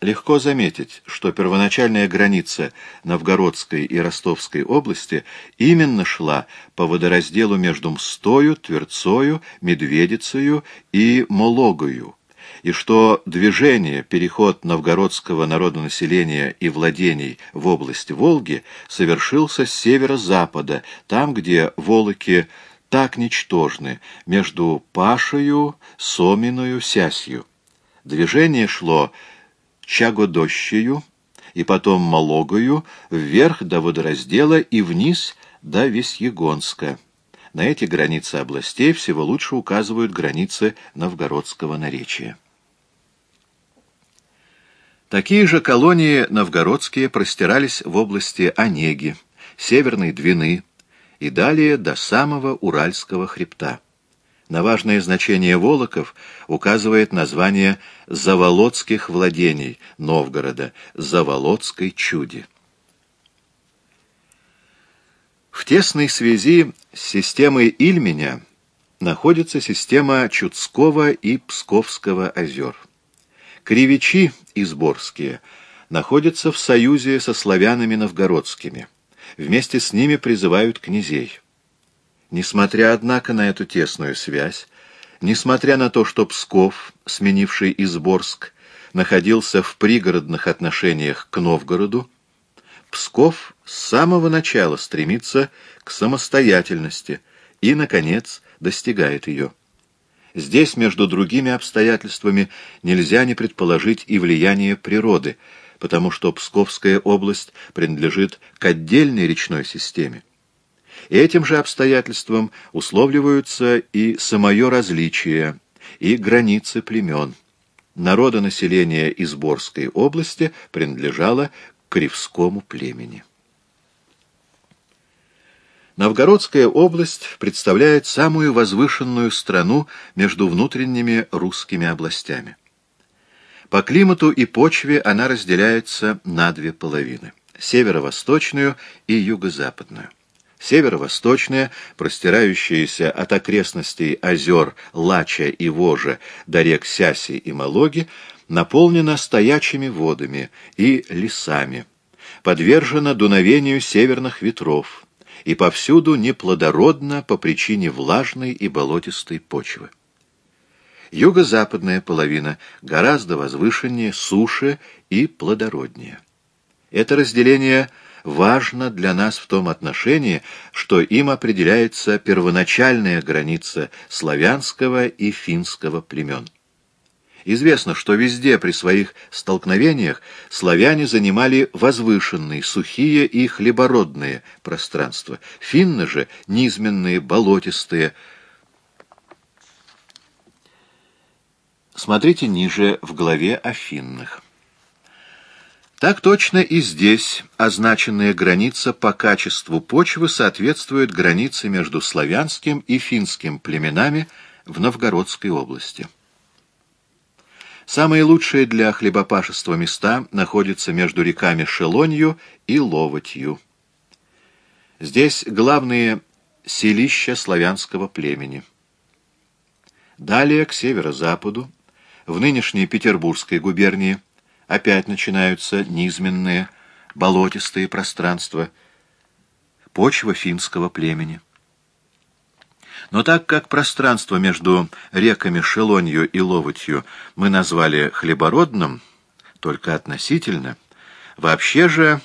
Легко заметить, что первоначальная граница Новгородской и Ростовской области именно шла по водоразделу между Мстою, Тверцою, Медведицею и Мологою, и что движение, переход новгородского народонаселения и владений в область Волги совершился с северо-запада, там, где Волоки так ничтожны, между Пашею, Соминою, Сясью. Движение шло Чагодощею и потом Малогою вверх до водораздела и вниз до Весьегонска. На эти границы областей всего лучше указывают границы новгородского наречия. Такие же колонии новгородские простирались в области Онеги, Северной Двины и далее до самого Уральского хребта. На важное значение Волоков указывает название Заволоцких владений Новгорода, Заволоцкой чуди. В тесной связи с системой Ильменя находится система Чудского и Псковского озер. Кривичи изборские находятся в союзе со славянами новгородскими. Вместе с ними призывают князей. Несмотря, однако, на эту тесную связь, несмотря на то, что Псков, сменивший Изборск, находился в пригородных отношениях к Новгороду, Псков с самого начала стремится к самостоятельности и, наконец, достигает ее. Здесь, между другими обстоятельствами, нельзя не предположить и влияние природы, потому что Псковская область принадлежит к отдельной речной системе. Этим же обстоятельством условливаются и самое различие, и границы племен. Народонаселение Изборской области принадлежало к Кривскому племени. Новгородская область представляет самую возвышенную страну между внутренними русскими областями. По климату и почве она разделяется на две половины – северо-восточную и юго-западную. Северо-восточная, простирающаяся от окрестностей озер Лача и Вожа до рек Сяси и Малоги, наполнена стоячими водами и лесами, подвержена дуновению северных ветров и повсюду неплодородна по причине влажной и болотистой почвы. Юго-западная половина гораздо возвышеннее, суше и плодороднее. Это разделение – важно для нас в том отношении, что им определяется первоначальная граница славянского и финского племен. Известно, что везде при своих столкновениях славяне занимали возвышенные, сухие и хлебородные пространства, финны же — низменные, болотистые. Смотрите ниже в главе о финнах. Так точно и здесь означенная граница по качеству почвы соответствует границе между славянским и финским племенами в Новгородской области. Самые лучшие для хлебопашества места находятся между реками Шелонью и Ловотью. Здесь главные селища славянского племени. Далее, к северо-западу, в нынешней Петербургской губернии, опять начинаются низменные, болотистые пространства, почва финского племени. Но так как пространство между реками Шелонью и Ловотью мы назвали хлебородным, только относительно, вообще же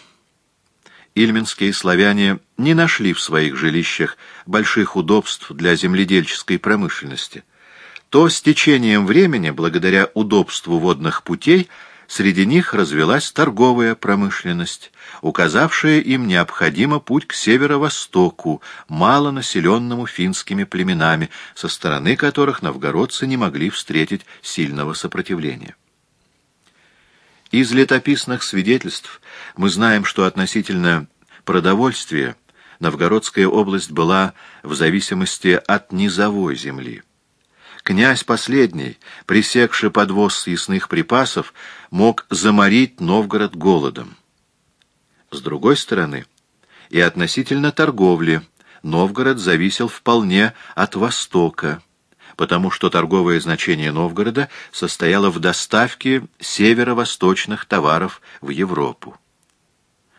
ильминские славяне не нашли в своих жилищах больших удобств для земледельческой промышленности, то с течением времени, благодаря удобству водных путей, Среди них развелась торговая промышленность, указавшая им необходимо путь к северо-востоку, малонаселенному финскими племенами, со стороны которых новгородцы не могли встретить сильного сопротивления. Из летописных свидетельств мы знаем, что относительно продовольствия Новгородская область была в зависимости от низовой земли. Князь последний, пресекший подвоз съестных припасов, мог заморить Новгород голодом. С другой стороны, и относительно торговли Новгород зависел вполне от востока, потому что торговое значение Новгорода состояло в доставке северо-восточных товаров в Европу.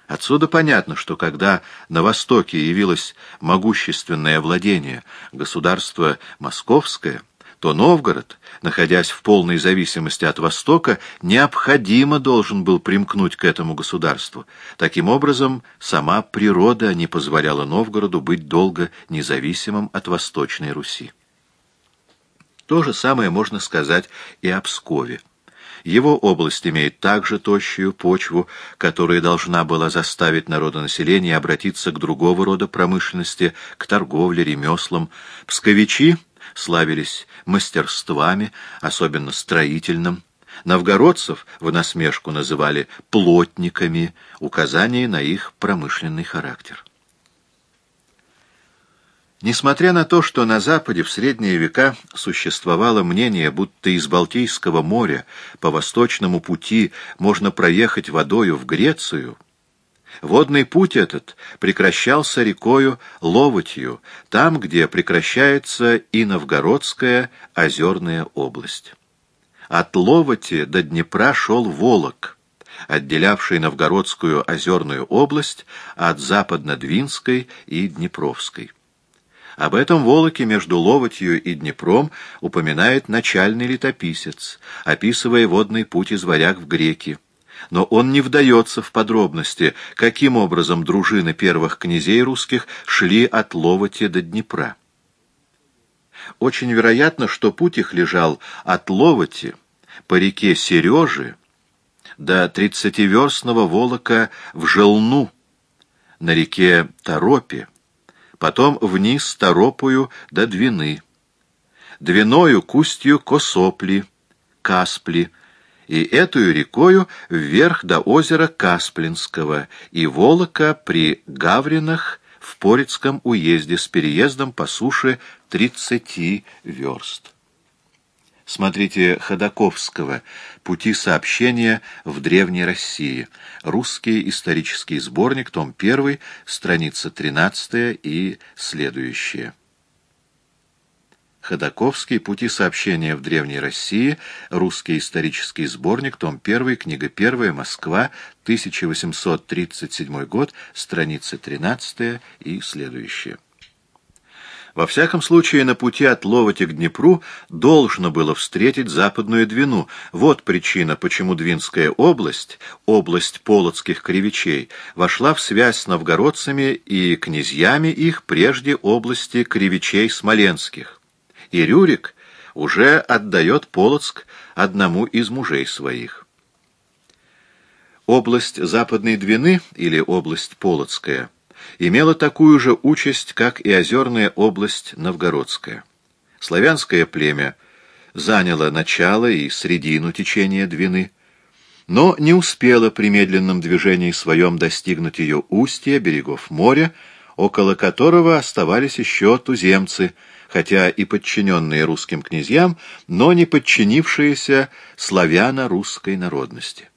Отсюда понятно, что когда на Востоке явилось могущественное владение, государство Московское, то Новгород, находясь в полной зависимости от Востока, необходимо должен был примкнуть к этому государству. Таким образом, сама природа не позволяла Новгороду быть долго независимым от Восточной Руси. То же самое можно сказать и о Пскове. Его область имеет также тощую почву, которая должна была заставить народонаселение обратиться к другого рода промышленности, к торговле, ремеслам. Псковичи славились мастерствами, особенно строительным. Новгородцев в насмешку называли плотниками, указание на их промышленный характер. Несмотря на то, что на Западе в средние века существовало мнение, будто из Балтийского моря по восточному пути можно проехать водою в Грецию, водный путь этот прекращался рекою Ловотью, там, где прекращается и Новгородская озерная область. От Ловоти до Днепра шел Волок, отделявший Новгородскую озерную область от Западно-Двинской и Днепровской. Об этом Волоке между Ловотью и Днепром упоминает начальный летописец, описывая водный путь из варяг в греки. Но он не вдается в подробности, каким образом дружины первых князей русских шли от Ловоти до Днепра. Очень вероятно, что путь их лежал от Ловоти по реке Сережи до тридцативерстного Волока в Желну на реке Торопе, потом вниз Торопую до Двины, Двиною к устью Косопли, Каспли, и эту рекою вверх до озера Касплинского и Волока при Гавринах в Порицком уезде с переездом по суше 30 верст. Смотрите Ходаковского «Пути сообщения в Древней России». Русский исторический сборник, том 1, страница 13 и следующие. Ходаковский «Пути сообщения в Древней России», Русский исторический сборник, том 1, книга 1, Москва, 1837 год, страница 13 и следующие. Во всяком случае, на пути от Ловоти к Днепру должно было встретить Западную Двину. Вот причина, почему Двинская область, область полоцких кривичей, вошла в связь с новгородцами и князьями их прежде области кривичей смоленских. И Рюрик уже отдает Полоцк одному из мужей своих. Область Западной Двины, или область Полоцкая – имела такую же участь, как и озерная область Новгородская. Славянское племя заняло начало и средину течения Двины, но не успело при медленном движении своем достигнуть ее устья, берегов моря, около которого оставались еще туземцы, хотя и подчиненные русским князьям, но не подчинившиеся славяно-русской народности.